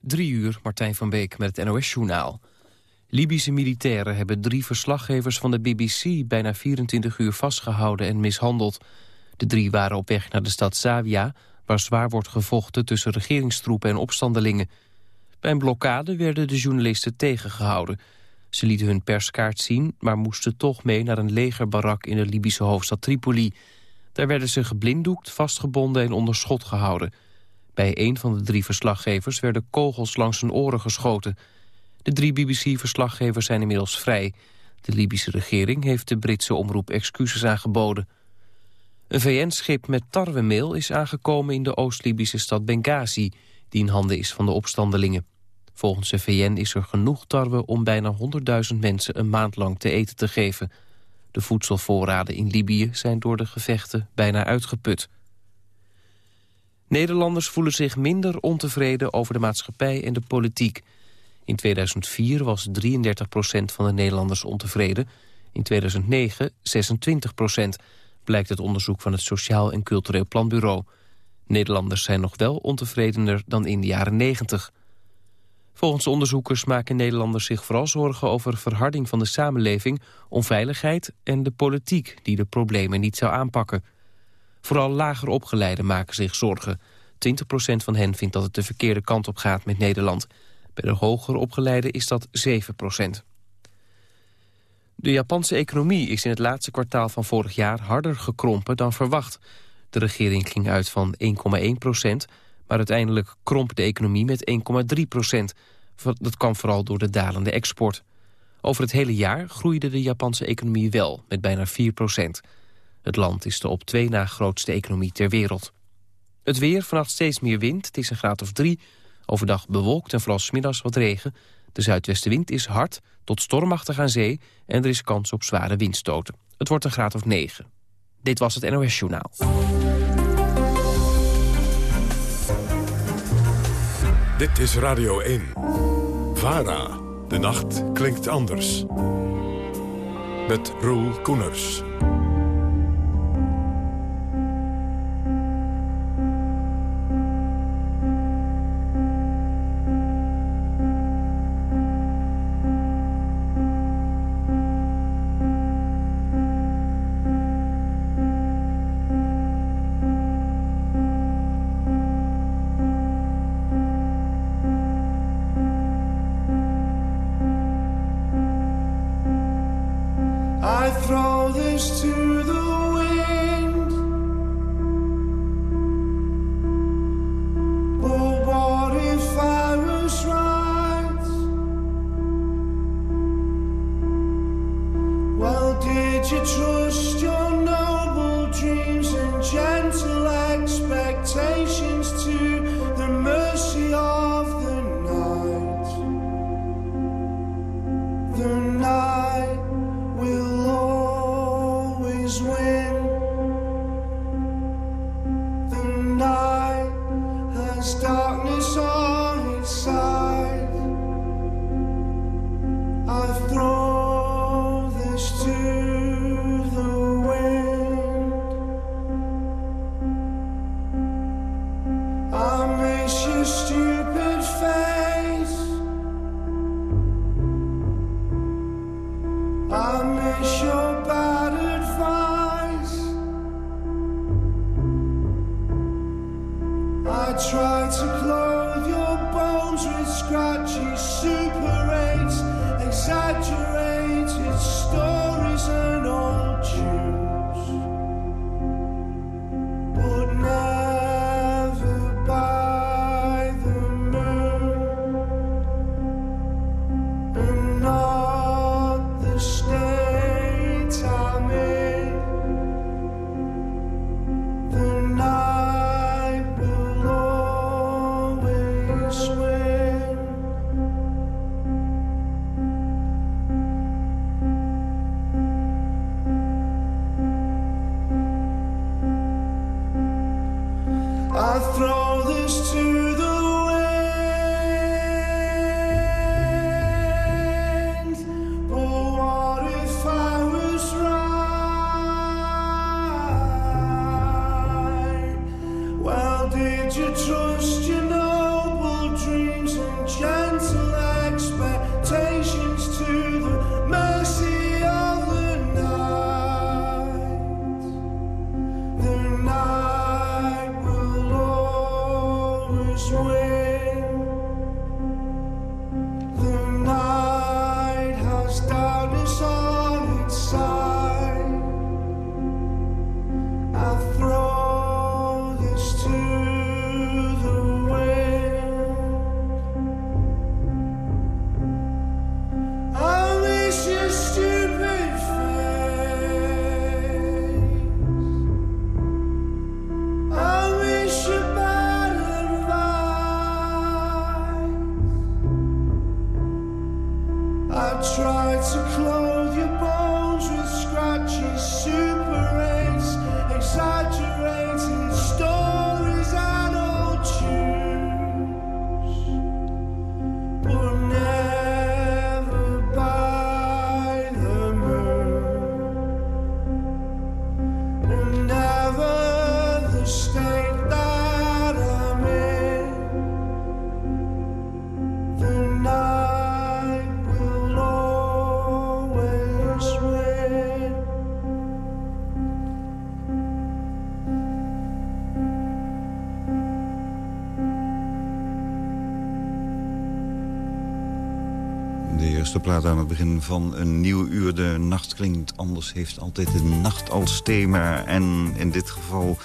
Drie uur, Martijn van Beek met het NOS-journaal. Libische militairen hebben drie verslaggevers van de BBC... bijna 24 uur vastgehouden en mishandeld. De drie waren op weg naar de stad Zavia... waar zwaar wordt gevochten tussen regeringstroepen en opstandelingen. Bij een blokkade werden de journalisten tegengehouden. Ze lieten hun perskaart zien, maar moesten toch mee... naar een legerbarak in de Libische hoofdstad Tripoli. Daar werden ze geblinddoekt, vastgebonden en onder schot gehouden... Bij een van de drie verslaggevers werden kogels langs hun oren geschoten. De drie BBC-verslaggevers zijn inmiddels vrij. De Libische regering heeft de Britse omroep excuses aangeboden. Een VN-schip met tarwemeel is aangekomen in de Oost-Libische stad Benghazi... die in handen is van de opstandelingen. Volgens de VN is er genoeg tarwe om bijna 100.000 mensen een maand lang te eten te geven. De voedselvoorraden in Libië zijn door de gevechten bijna uitgeput. Nederlanders voelen zich minder ontevreden over de maatschappij en de politiek. In 2004 was 33% van de Nederlanders ontevreden. In 2009 26% blijkt het onderzoek van het Sociaal en Cultureel Planbureau. Nederlanders zijn nog wel ontevredener dan in de jaren 90. Volgens onderzoekers maken Nederlanders zich vooral zorgen over verharding van de samenleving, onveiligheid en de politiek die de problemen niet zou aanpakken. Vooral lager opgeleiden maken zich zorgen. 20% van hen vindt dat het de verkeerde kant op gaat met Nederland. Bij de hoger opgeleiden is dat 7%. De Japanse economie is in het laatste kwartaal van vorig jaar harder gekrompen dan verwacht. De regering ging uit van 1,1% maar uiteindelijk kromp de economie met 1,3% Dat kwam vooral door de dalende export. Over het hele jaar groeide de Japanse economie wel, met bijna 4 het land is de op twee na grootste economie ter wereld. Het weer, vannacht steeds meer wind, het is een graad of drie. Overdag bewolkt en vooral smiddags wat regen. De zuidwestenwind is hard tot stormachtig aan zee... en er is kans op zware windstoten. Het wordt een graad of negen. Dit was het NOS Journaal. Dit is Radio 1. VARA. De nacht klinkt anders. Met Roel Koeners. Plaat aan het begin van een nieuw uur. De nacht klinkt anders, heeft altijd de nacht als thema. En in dit geval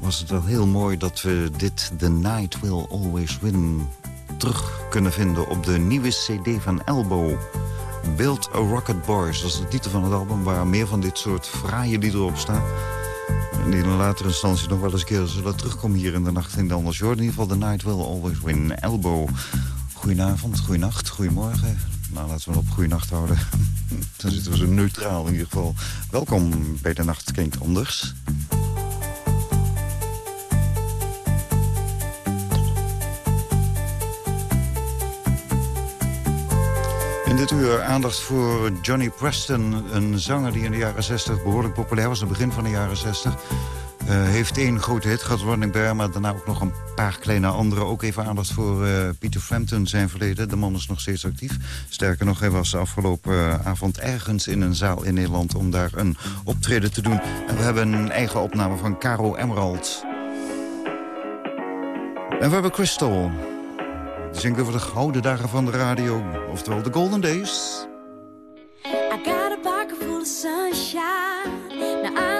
was het wel heel mooi dat we dit The Night Will Always Win terug kunnen vinden op de nieuwe cd van Elbow. Build a Rocket Boys, dat is de titel van het album... waar meer van dit soort fraaie liederen op staan. En in een latere instantie nog wel eens een keer zullen terugkomen hier in de nacht in de anders. In ieder geval The Night Will Always Win, Elbow. Goedenavond, goedenacht, goedemorgen. Nou, laten we op goede nacht houden. Dan zitten we zo neutraal in ieder geval. Welkom bij de Nacht Klinkt Anders. In dit uur aandacht voor Johnny Preston, een zanger die in de jaren 60 behoorlijk populair was, in het begin van de jaren 60. Uh, heeft één grote hit gehad, Running Bear, maar daarna ook nog een paar kleine andere. Ook even aandacht voor uh, Peter Frampton zijn verleden. De man is nog steeds actief. Sterker nog, hij was afgelopen uh, avond ergens in een zaal in Nederland... om daar een optreden te doen. En we hebben een eigen opname van Caro Emerald. En we hebben Crystal. Die zingt over de gouden dagen van de radio. Oftewel de golden days. I got a pocket full of sunshine.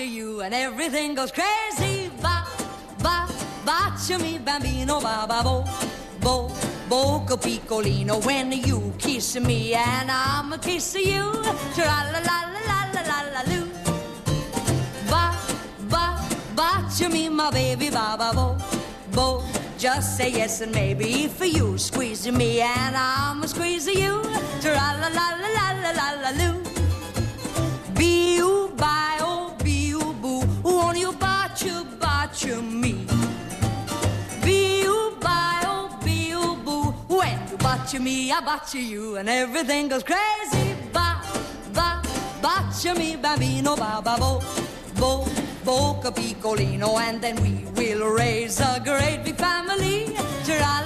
me, you, and everything goes crazy. Ba, ba, botcha me, bambino, ba, ba, bo, bo, boco piccolino. When you kiss me, and I'm a kiss you. Tra la la la la la la la loo. Ba, ba, botcha me, my baby, ba, ba, bo, bo. Just say yes and maybe for you. Squeeze me and I'm a squeeze you. Tra la la la la la la la loo. Me, I botch you and everything goes crazy. Ba ba botch me, bambino, ba ba bo bo. Boca Piccolino, and then we will raise a great big family. Tra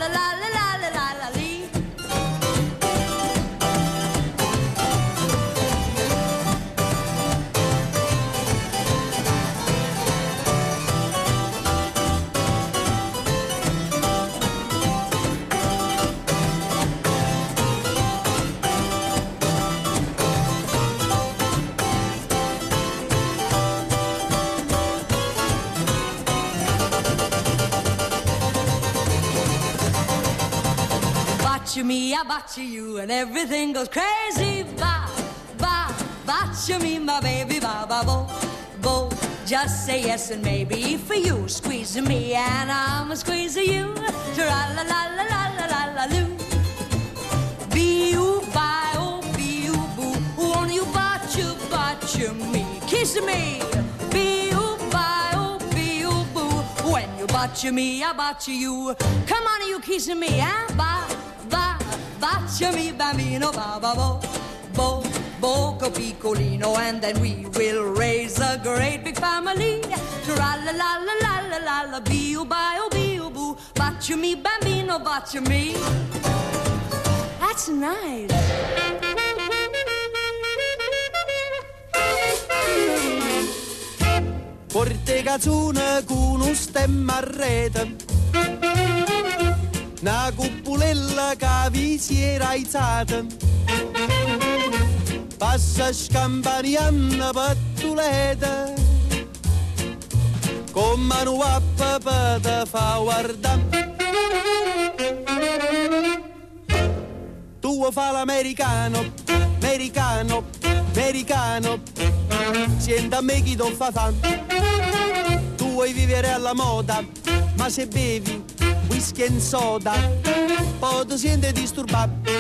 Botcha me, I botcha you, and everything goes crazy. Ba, ba, botcha me, my baby, ba, ba, bo, bo. Just say yes and maybe for you. Squeeze me, and I'm a squeeze you. Tra la la la la la la la loo. Be you by oh, be you boo. Won't you botcha, botcha me? Kiss me. Be you by oh, be you boo. When you botcha me, I botcha you. Come on, you kissing me, ah, ba, ba, botcha me, bambino, ba, ba, bo, bo, boco piccolino, and then we will raise a great big family. Tra la la la la la la la, oh, be you boo. Botcha me, bambino, botcha me. That's nice. Porte cazzone con un stemma a rete Una cupulella che vi si era aizzata Passa scampanianna pattuleta. Con mano a papà te fa guardare Tu fa l'americano, americano, americano. Sienta a me chi non fa fan Tu vuoi vivere alla moda Ma se bevi whisky e soda Poi ti senti disturbato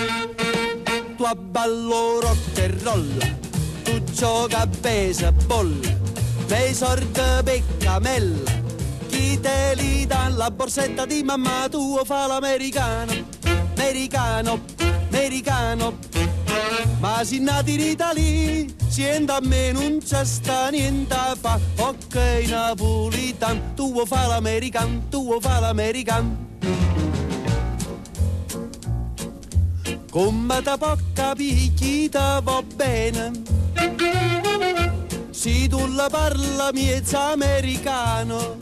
Tu abballo rock e roll Tu gioca a baseball Nei sordi peccamella Chi te li dà la borsetta di mamma Tu fa l'americano Americano, americano. Ma si nati in Italia, Sienda me non c'ha sta niente fa, ok napolitan, tuvo fa l'american, tuo fa l'american. Come da poca picchita va bene, si tu la parla miezza americano,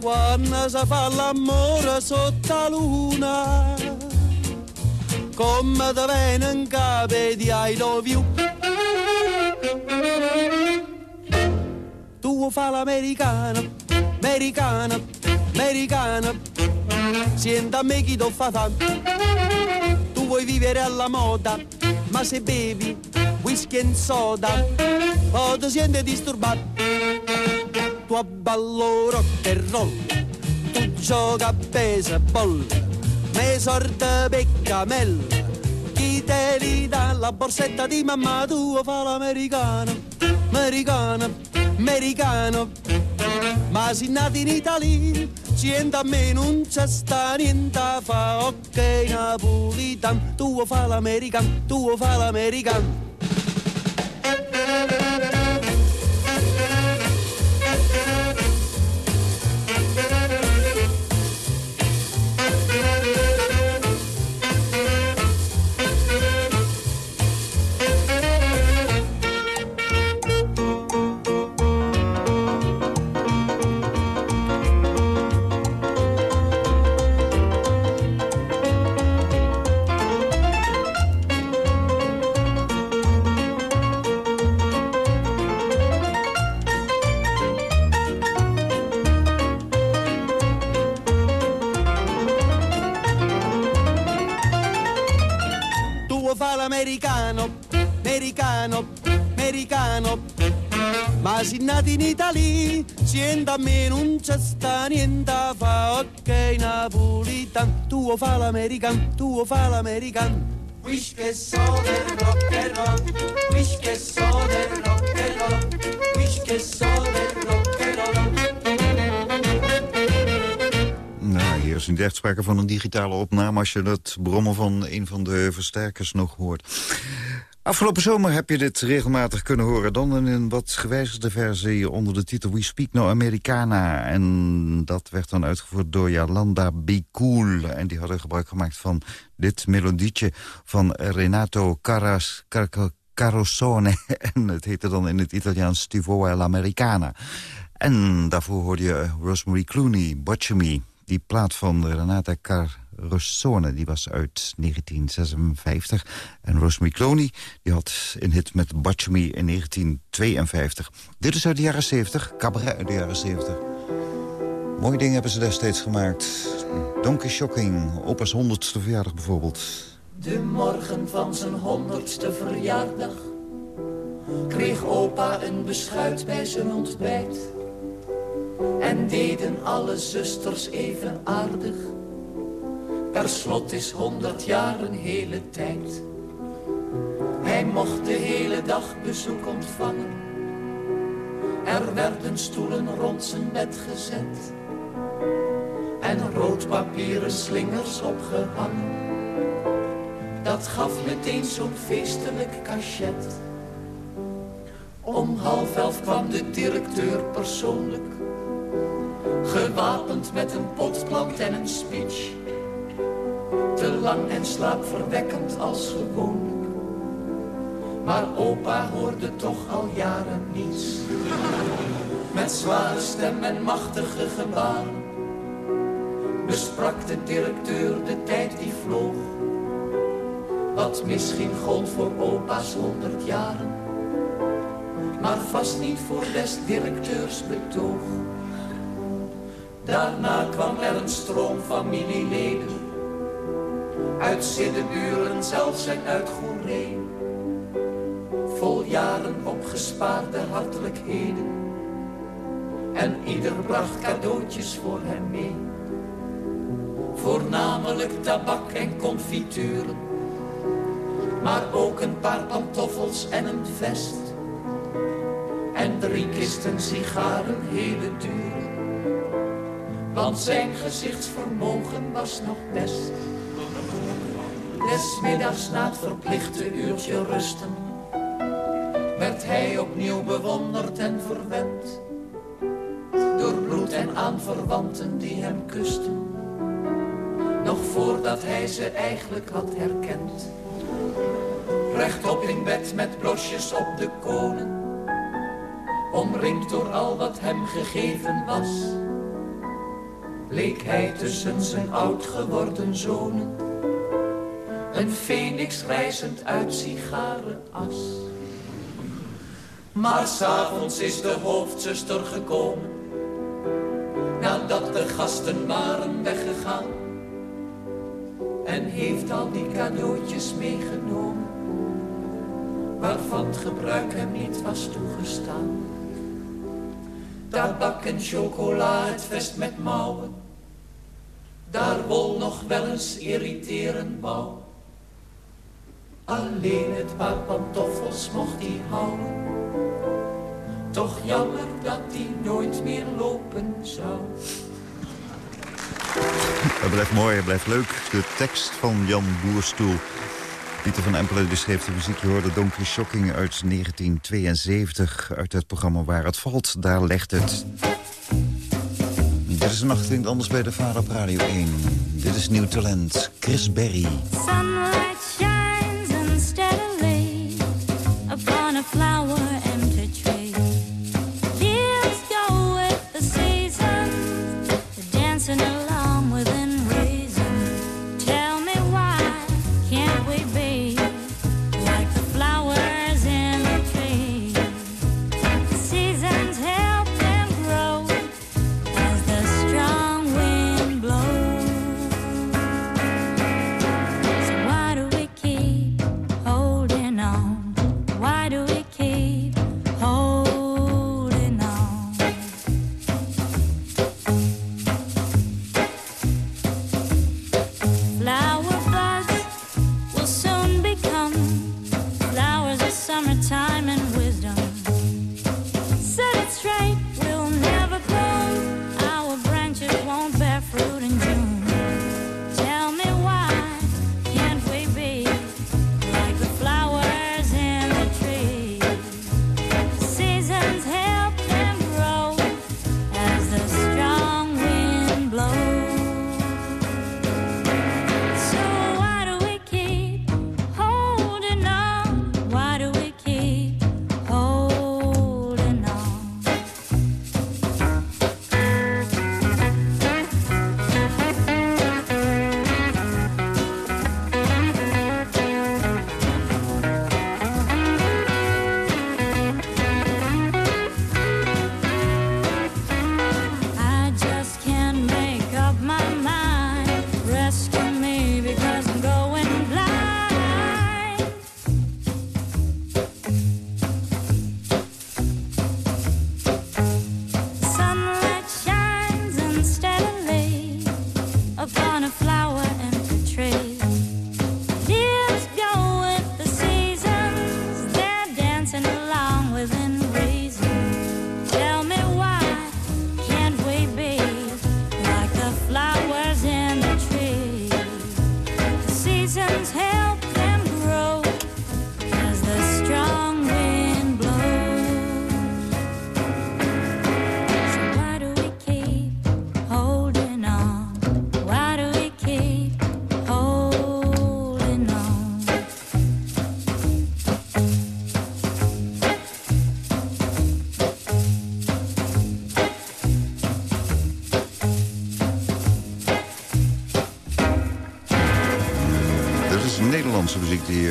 quando si fa l'amore sotto la luna, come te viene in capo di I love you. Tu fa l'americano, americano, americano, sienta a me chi fa fan. Tu vuoi vivere alla moda, ma se bevi whisky e soda, poi ti senti disturbato. Tu abballo rock e roll, tu gioca a baseball, me sorte peccamella, chi te li dà la borsetta di mamma tua fa l'americano, americano, americano, ma si nati in Italia, sienta a me non c'è sta niente fa, ok napolitan, tu fa l'americano, tu fa l'americano. Italia, sienta a me non c'è sta niente fa, ok napolitan, tu fa l'american, tu fa l'american. Wish che so del rock and roll, wish che so del rock and roll, wish che so del rock and roll. Nou, hier is niet echt sprake van een digitale opname... als je dat brommen van een van de versterkers nog hoort. Afgelopen zomer heb je dit regelmatig kunnen horen. Dan in een wat gewijzigde versie onder de titel We Speak No Americana. En dat werd dan uitgevoerd door Yolanda Be. En die hadden gebruik gemaakt van dit melodietje van Renato Caras, Car Carosone. En het heette dan in het Italiaans Stivo all'Americana. En daarvoor hoorde je Rosemary Clooney, Butcher Me. Die plaat van Renata Carosone, die was uit 1956. En Rosemary Clooney, die had een hit met Butcher Me in 1952. Dit is uit de jaren 70, cabaret uit de jaren 70. Mooie dingen hebben ze destijds gemaakt. Donkey Shocking, opa's honderdste verjaardag bijvoorbeeld. De morgen van zijn honderdste verjaardag kreeg opa een beschuit bij zijn ontbijt. En deden alle zusters even aardig. Per slot is honderd jaar een hele tijd. Hij mocht de hele dag bezoek ontvangen. Er werden stoelen rond zijn bed gezet. En rood papieren slingers opgehangen. Dat gaf meteen zo'n feestelijk cachet. Om half elf kwam de directeur persoonlijk. Gewapend met een potplant en een speech. Te lang en slaapverwekkend als gewoonlijk. Maar opa hoorde toch al jaren niets. Met zware stem en machtige gebaren. Besprak de directeur de tijd die vloog. Wat misschien gold voor opa's honderd jaren. Maar vast niet voor des directeurs betoog. Daarna kwam er een stroom familieleden. Uit Siddeburen, zelfs en uit Goeree. Vol jaren opgespaarde hartelijkheden. En ieder bracht cadeautjes voor hem mee. Voornamelijk tabak en confituren. Maar ook een paar pantoffels en een vest. En drie kisten sigaren, hele dure. Want zijn gezichtsvermogen was nog best. Desmiddags na het verplichte uurtje rusten. Werd hij opnieuw bewonderd en verwend. Door bloed en aanverwanten die hem kusten. Nog voordat hij ze eigenlijk had herkend. Rechtop in bed met blosjes op de konen. Omringd door al wat hem gegeven was. Leek hij tussen zijn oud geworden zonen. Een feniks reizend uit sigarenas. Maar s'avonds is de hoofdzuster gekomen. Nadat de gasten waren weggegaan. En heeft al die cadeautjes meegenomen. Waarvan het gebruik hem niet was toegestaan. Tabak en chocola, het vest met mouwen. Daar wol nog wel eens irriterend bouw. Alleen het paar pantoffels mocht hij houden. Toch jammer dat hij nooit meer lopen zou. Het blijft mooi, het blijft leuk. De tekst van Jan Boerstoel. Pieter van Empelen die schreef de muziek. Je hoorde Donkey Shocking uit 1972. Uit het programma Waar het valt, daar legt het. Dit is een nacht klinkt anders bij de Vader op Radio 1. Dit is nieuw talent, Chris Berry. Sunlight a flower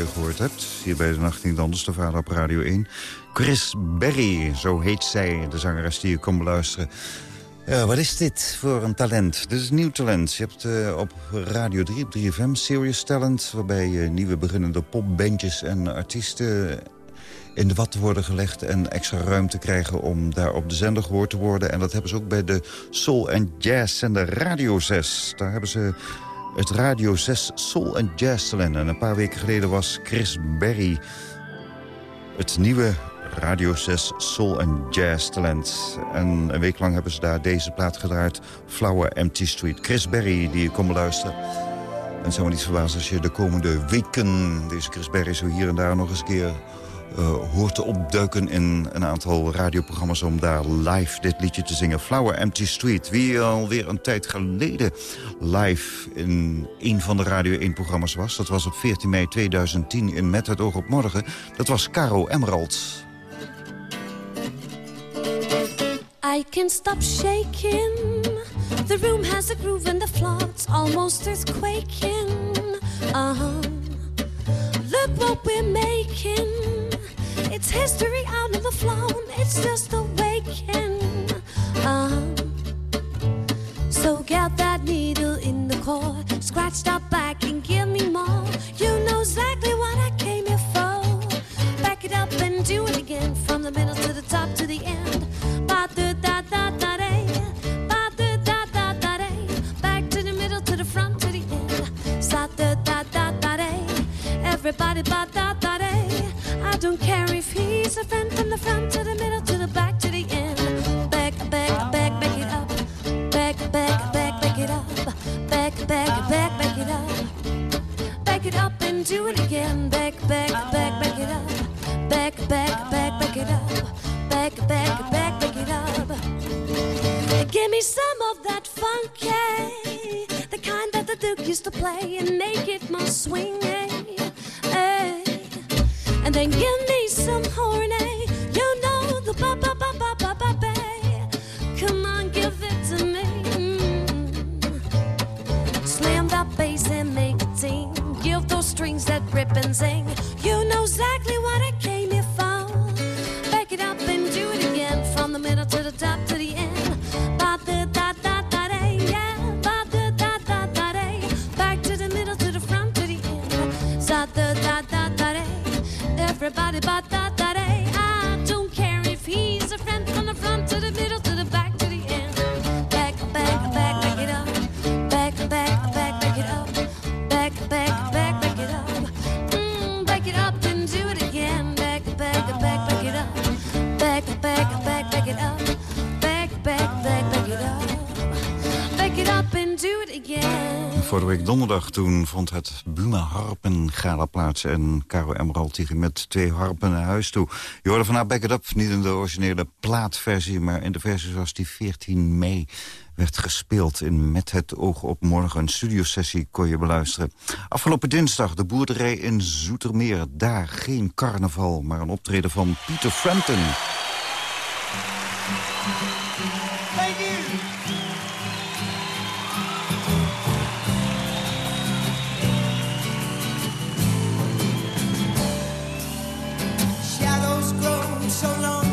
gehoord hebt. Hier bij de Nacht niet anders, de vader op Radio 1. Chris Berry, zo heet zij, de zangeres die je kon beluisteren. Ja, wat is dit voor een talent? Dit is nieuw talent. Je hebt uh, op Radio 3, op 3FM, Serious Talent... waarbij uh, nieuwe beginnende popbandjes en artiesten in de wat worden gelegd... en extra ruimte krijgen om daar op de zender gehoord te worden. En dat hebben ze ook bij de Soul Jazz zender Radio 6. Daar hebben ze het Radio 6 Soul and Jazz talent. En een paar weken geleden was Chris Berry het nieuwe Radio 6 Soul and Jazz talent. En een week lang hebben ze daar deze plaat gedraaid. Flower Empty Street. Chris Berry, die je kon beluisteren. En zou me niet verbazen als je de komende weken... deze Chris Berry zo hier en daar nog eens een keer hoort te opduiken in een aantal radioprogramma's... om daar live dit liedje te zingen. Flower Empty Street. Wie alweer een tijd geleden live in een van de Radio 1-programma's was. Dat was op 14 mei 2010 in Met het oog op morgen. Dat was Caro Emerald. I can stop shaking. The room has a groove and the floor's almost earthquaking. Uh-huh. Look what we're making. It's history out on the floor. It's just awakening. Uh-huh. So get that needle in the core. Scratch that back and give me more. You donderdag toen vond het Buma Harpen gala plaats. En Caro Emerald ging met twee harpen naar huis toe. Je hoorde van haar Back It Up, niet in de originele plaatversie... maar in de versie zoals die 14 mei werd gespeeld in Met het oog op morgen. Een studiosessie kon je beluisteren. Afgelopen dinsdag de boerderij in Zoetermeer. Daar geen carnaval, maar een optreden van Peter Frampton. Thank you. So long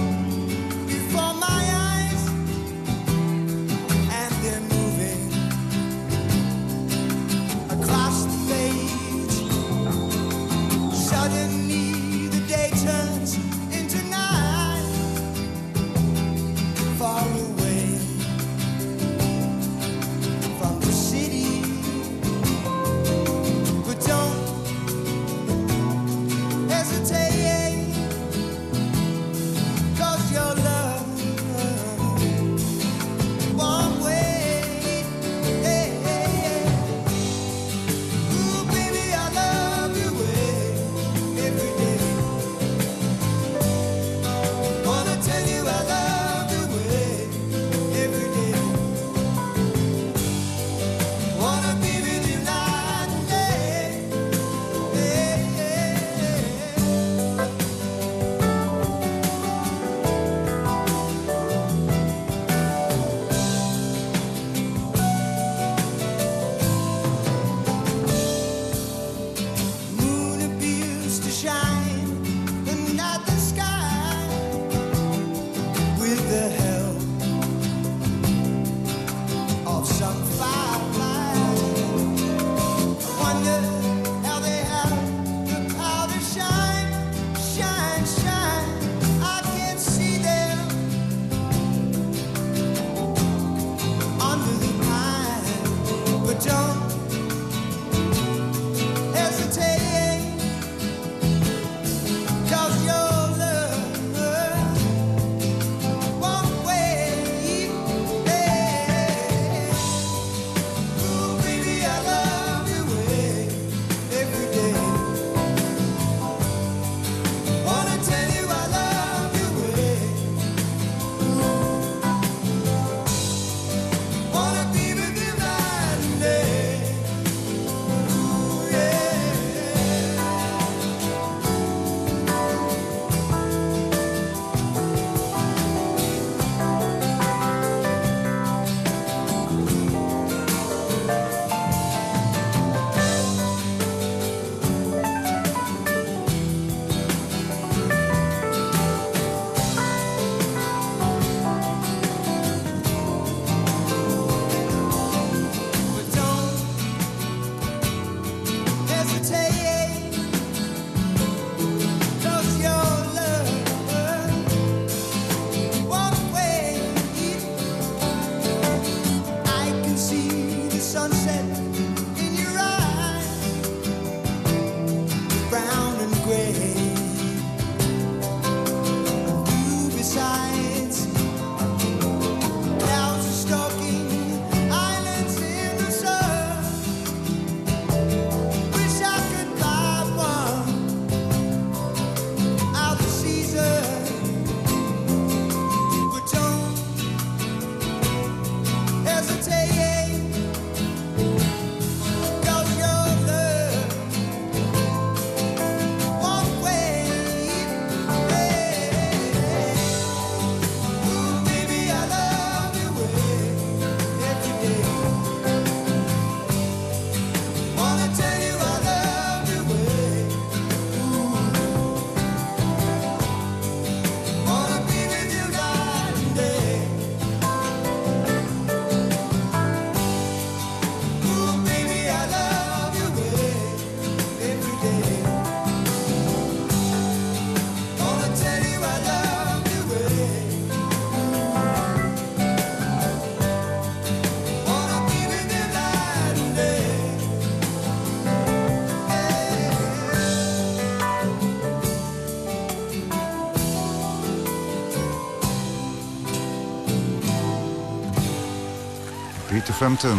Frampton.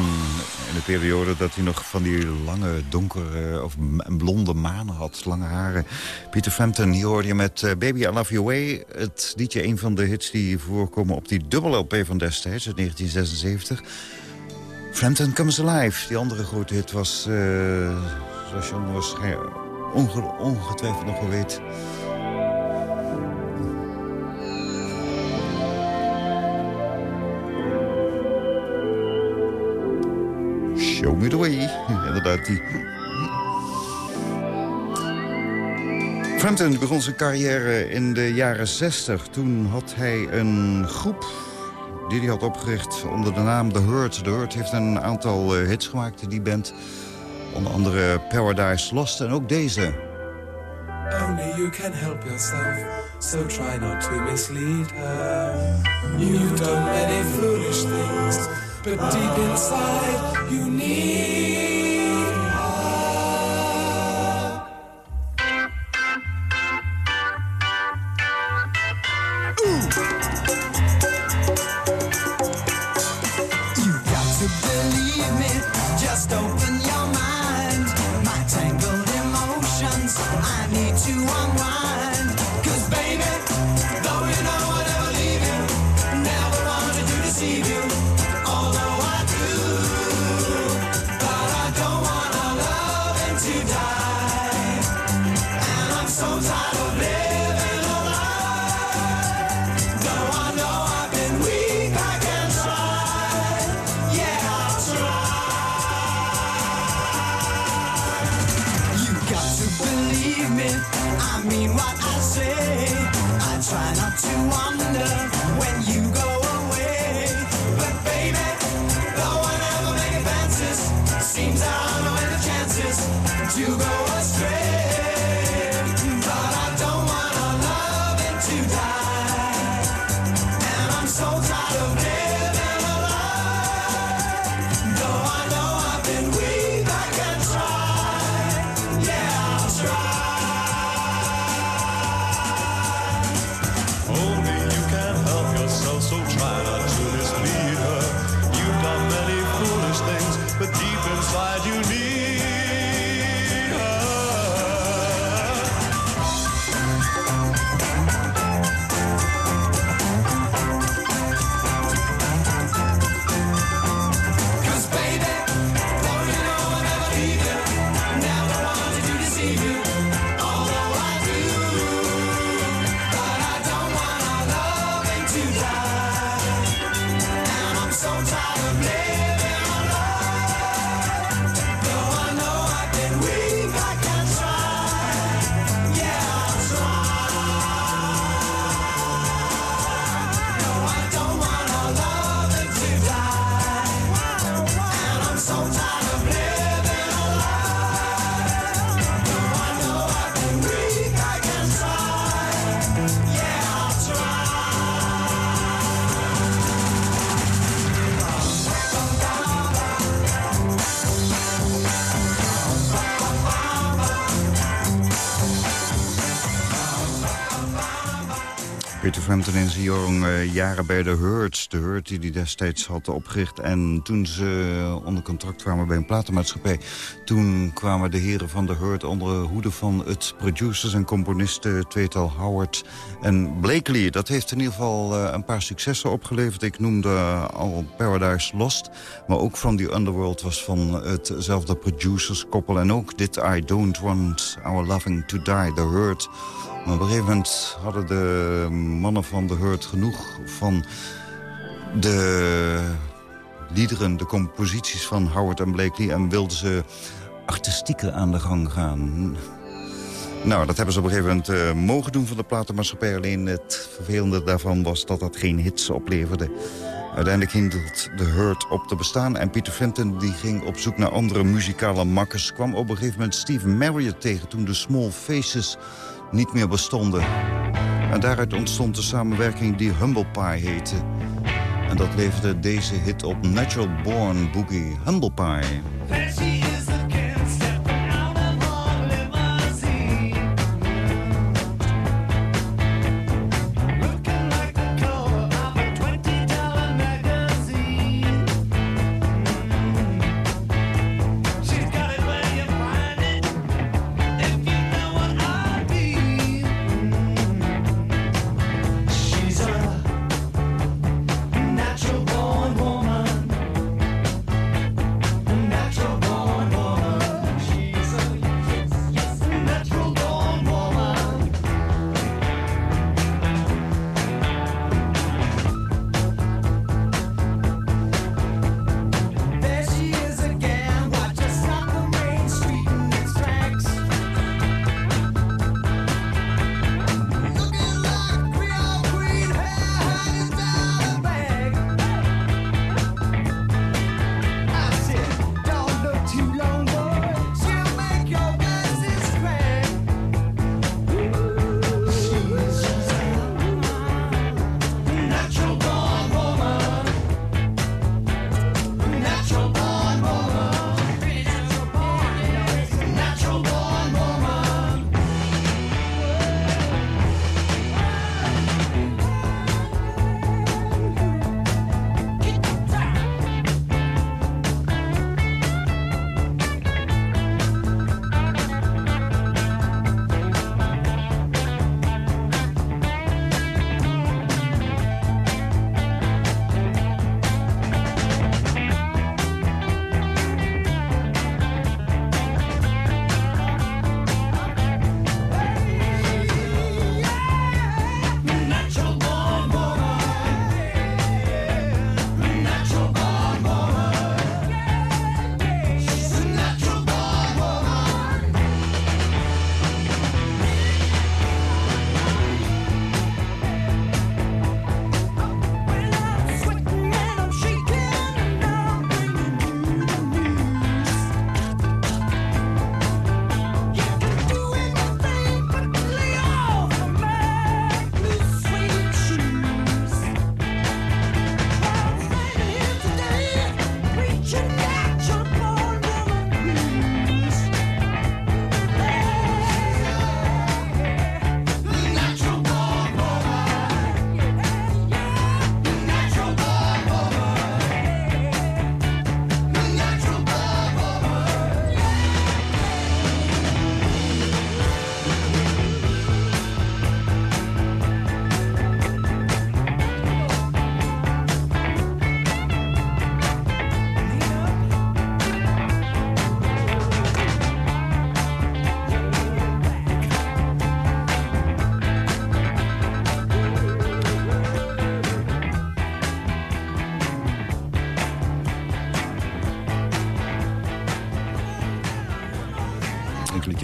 In de periode dat hij nog van die lange, donkere of blonde manen had. Lange haren. Peter Frampton, hier hoorde je met eh, Baby I Love You Way. Het liedje, een van de hits die voorkomen op die dubbel LP van destijds, uit 1976. Frampton Comes Alive. Die andere grote hit was, uh, zoals je onge ongetwijfeld nog wel weet... Inderdaad, die... Frampton begon zijn carrière in de jaren 60. Toen had hij een groep die hij had opgericht onder de naam The Hurt. The Hurt heeft een aantal uh, hits gemaakt, die band. Onder andere Paradise Lost en ook deze. Only you can help yourself, so try not to mislead her. You've done many foolish things, but deep inside you need Zijn jonge jaren bij de Hurt. De Hurt die hij destijds had opgericht. En toen ze onder contract kwamen bij een platenmaatschappij... toen kwamen de heren van de Hurt onder de hoede van het producers- en componisten... tweetal Howard en Blakely. Dat heeft in ieder geval eh, een paar successen opgeleverd. Ik noemde al Paradise Lost. Maar ook From the Underworld was van hetzelfde producerskoppel. En ook dit I Don't Want Our Loving to Die, The Hurt... Maar op een gegeven moment hadden de mannen van de Hurt genoeg van de liederen, de composities van Howard en Blakely... en wilden ze artistieker aan de gang gaan. Nou, dat hebben ze op een gegeven moment eh, mogen doen van de platenmaatschappij. Alleen het vervelende daarvan was dat dat geen hits opleverde. Uiteindelijk hield de Hurt op te bestaan. En Peter Fenton die ging op zoek naar andere muzikale makkers. Kwam op een gegeven moment Steve Marriott tegen toen de Small Faces niet meer bestonden. En daaruit ontstond de samenwerking die Humble Pie heette. En dat leverde deze hit op Natural Born Boogie Humble Pie.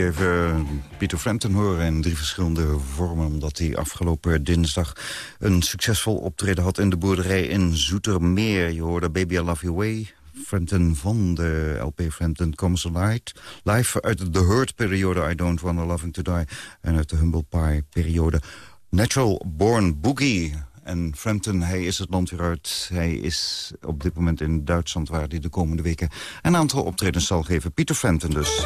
Even Peter Frampton horen in drie verschillende vormen... omdat hij afgelopen dinsdag een succesvol optreden had in de boerderij in Zoetermeer. Je hoorde Baby I Love You Way, Frampton van de LP Frampton Comes Alive. Live uit de Hurt-periode I Don't Want a Loving To Die... en uit de Humble Pie-periode Natural Born Boogie... En Frampton, hij is het land weer uit. Hij is op dit moment in Duitsland... waar hij de komende weken een aantal optredens zal geven. Pieter Frampton dus.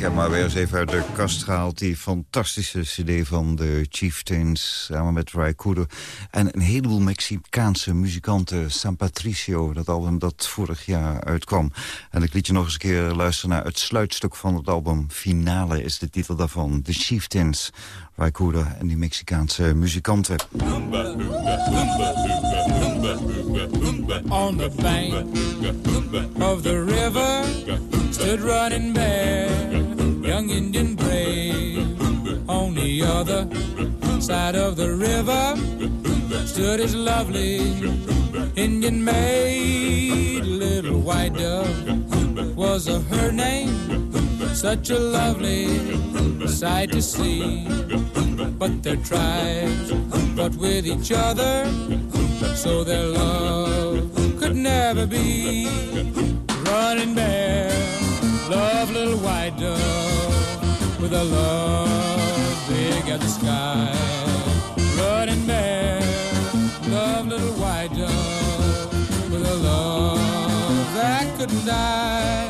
Ik heb maar weer eens even uit de kast gehaald... die fantastische cd van de Chieftains samen met Ray. En een heleboel Mexicaanse muzikanten. San Patricio, dat album dat vorig jaar uitkwam. En ik liet je nog eens een keer luisteren naar het sluitstuk van het album. Finale is de titel daarvan. The Chieftains, Cooder en die Mexicaanse muzikanten. On the bank of the river stood running bear, young Indian brave. On the other side of the river stood his lovely Indian maid, little white dove was her name. Such a lovely sight to see. But their tribes fought with each other, so their love could never be. Running bear, love little white dove with a love big as the sky. Running bear, love little white dove with a love that couldn't die.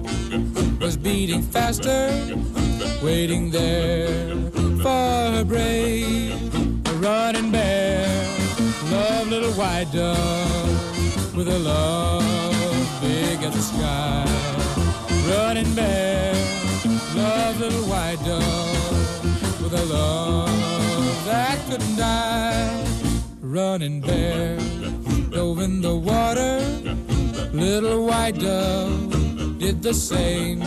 was beating faster, waiting there for her brave. Running bear, love little white dove with a love big as the sky. Running bear, love little white dove with a love that couldn't die. Running bear, dove in the water, little white dove did the same,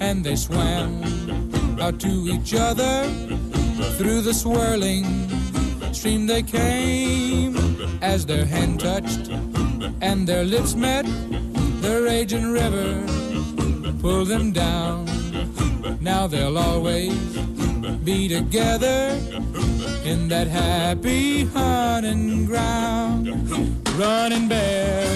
and they swam out to each other through the swirling stream they came. As their hand touched and their lips met the raging river pulled them down. Now they'll always be together in that happy hunting ground. Running bear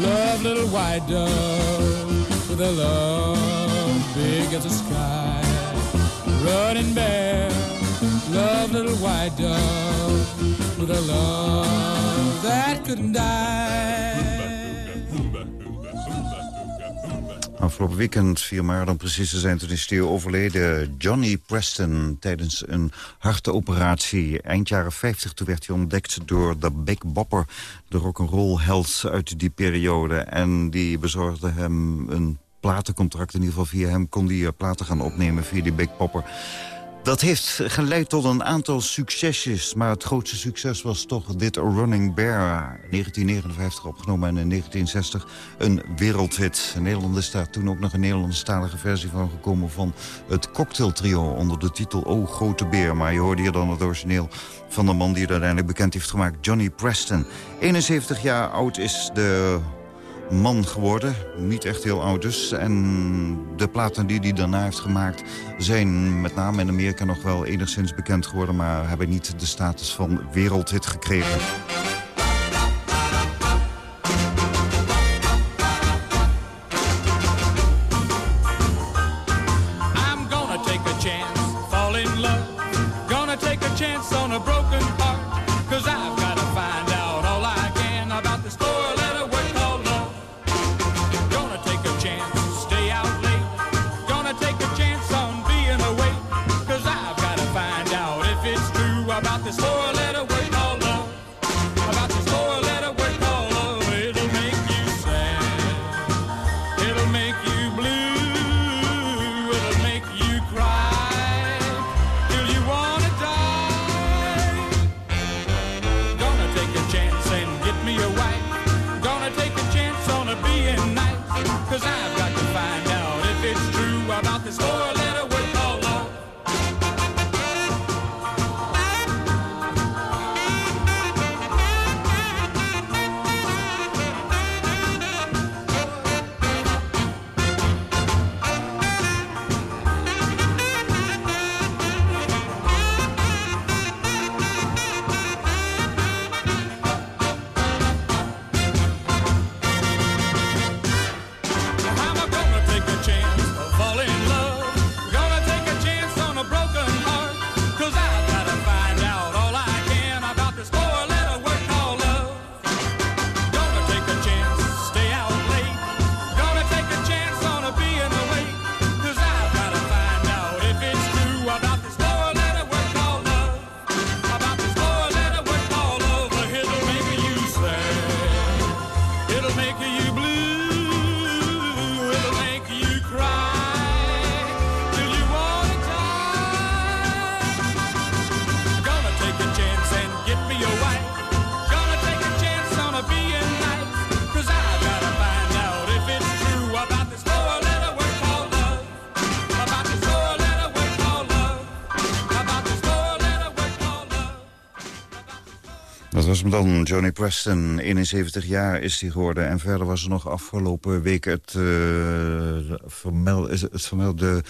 love little white dove with a love big as the sky running bear, love little white dove with a love that couldn't die. Afgelopen weekend, 4 maart precies te zijn, toen is hij overleden. Johnny Preston tijdens een hartenoperatie. Eind jaren 50, toen werd hij ontdekt door de Big Bopper. De rock'n'roll held uit die periode. En die bezorgde hem een platencontract. In ieder geval via hem kon hij platen gaan opnemen via die Big Popper. Dat heeft geleid tot een aantal succesjes. Maar het grootste succes was toch dit Running Bear. 1959 opgenomen en in 1960 een wereldhit. In Nederland is daar toen ook nog een Nederlandstalige versie van gekomen... van het cocktailtrio onder de titel O Grote Beer. Maar je hoorde hier dan het origineel van de man die het uiteindelijk bekend heeft gemaakt. Johnny Preston. 71 jaar oud is de man geworden. Niet echt heel oud dus. En de platen die hij daarna heeft gemaakt... zijn met name in Amerika nog wel enigszins bekend geworden... maar hebben niet de status van wereldhit gekregen. Dan, Johnny Preston. 71 jaar is hij geworden. En verder was er nog afgelopen week het, uh, vermeld, het,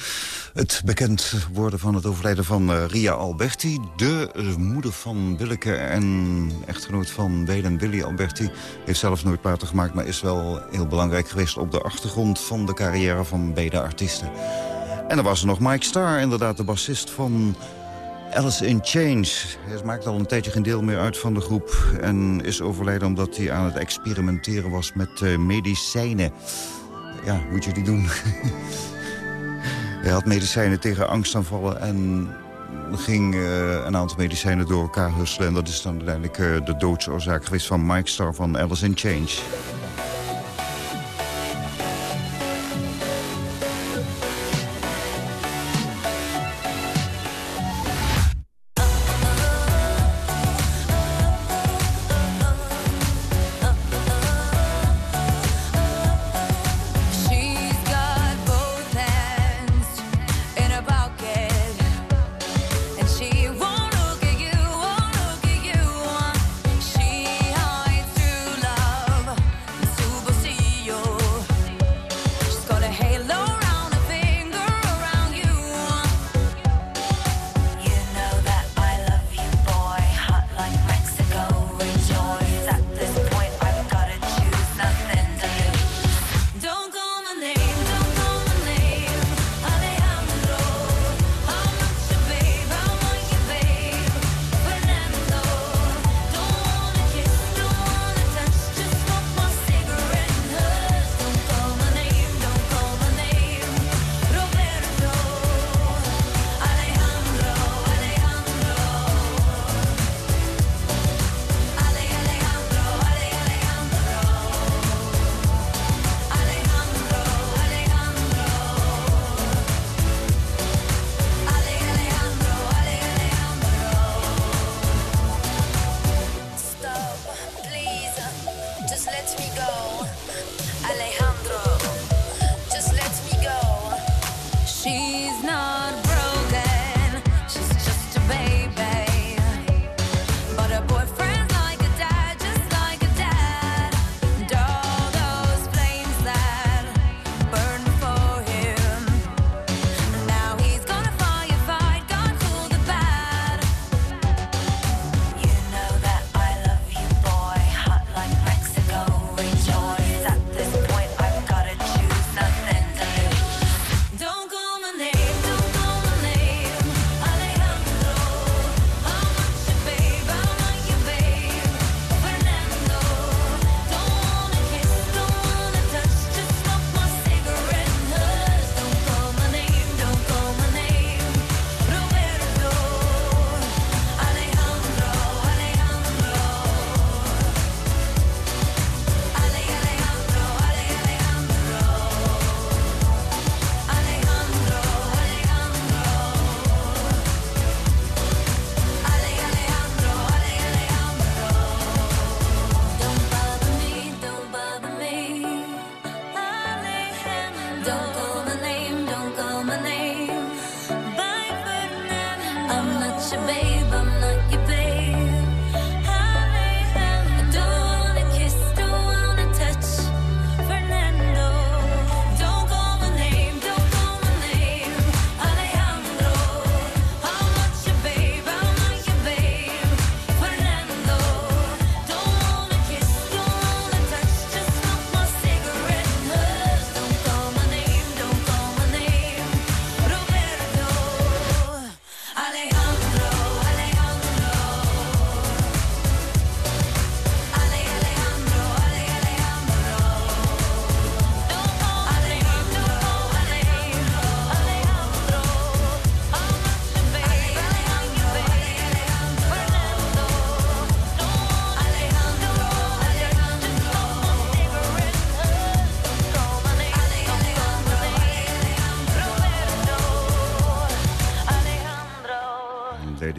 het bekend worden van het overlijden van uh, Ria Alberti. De uh, moeder van Willeke en echtgenoot van Welen Willy Alberti. Heeft zelf nooit platen gemaakt, maar is wel heel belangrijk geweest... op de achtergrond van de carrière van beide artiesten. En dan was er nog Mike Starr, inderdaad de bassist van Alice in Change. Hij maakt al een tijdje geen deel meer uit van de groep... en is overleden omdat hij aan het experimenteren was met uh, medicijnen. Ja, moet je die doen. hij had medicijnen tegen angstaanvallen en ging uh, een aantal medicijnen door elkaar husselen. En dat is dan uiteindelijk uh, de doodsoorzaak geweest van Mike Starr van Alice in Change.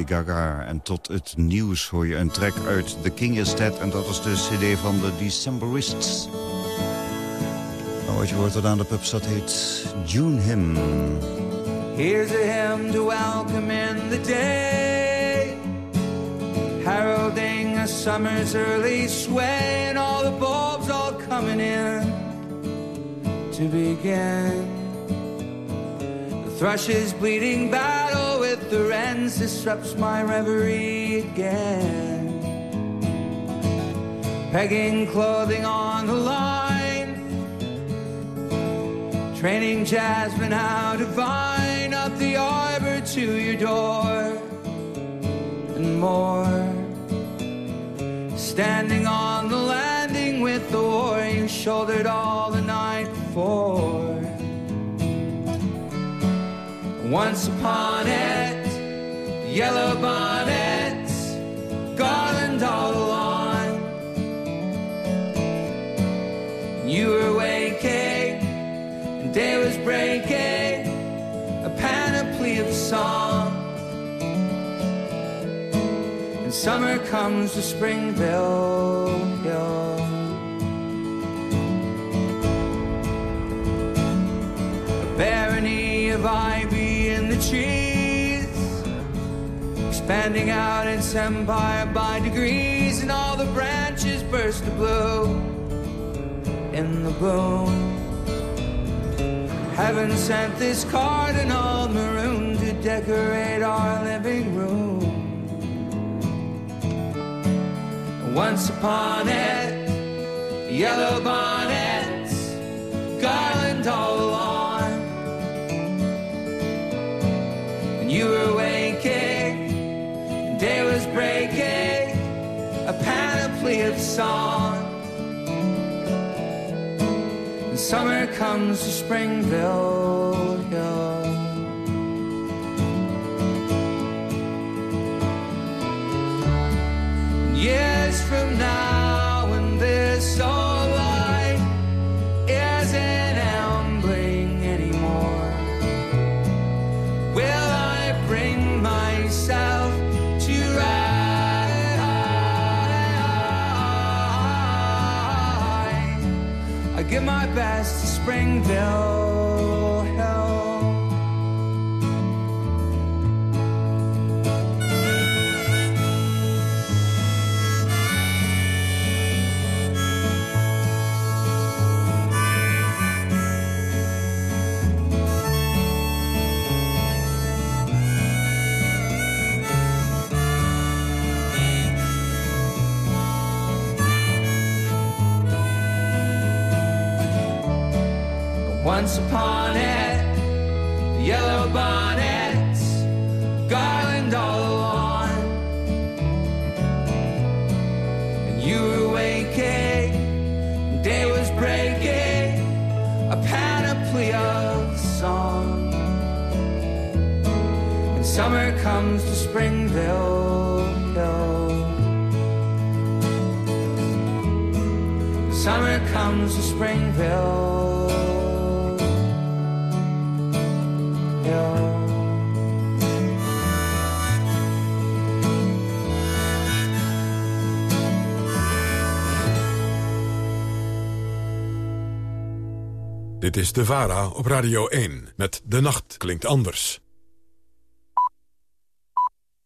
Gaga. En tot het nieuws hoor je een track uit The King is Dead. En dat is de cd van de Decemberists. Nou, wat je hoort wat aan de pub staat heet June Hymn. Here's a hymn to welcome in the day Heralding a summer's early sway and all the bulbs all coming in to begin. The thrush's bleeding battle the wrens disrupts my reverie again. Pegging clothing on the line, training Jasmine how to vine up the arbor to your door, and more. Standing on the landing with the war you shouldered all the night before. Once upon it, yellow bonnets, garland all along. You were waking, and day was breaking, a panoply of song. And summer comes to Springville Hill. A barony of ivy in the trees, expanding out its empire by degrees, and all the branches burst to blue in the boom. Heaven sent this cardinal maroon to decorate our living room. Once upon it, yellow bonnets, garland all along. And you were and day was breaking, a panoply of song. And summer comes to Springville Hill. Years from now, My best to Springville Once upon it, yellow bonnets, garland all along. And you were waking, day was breaking, a panoply of song. And summer comes to Springville Hill. Summer comes to Springville. Dit is de VARA op Radio 1 met De Nacht Klinkt Anders.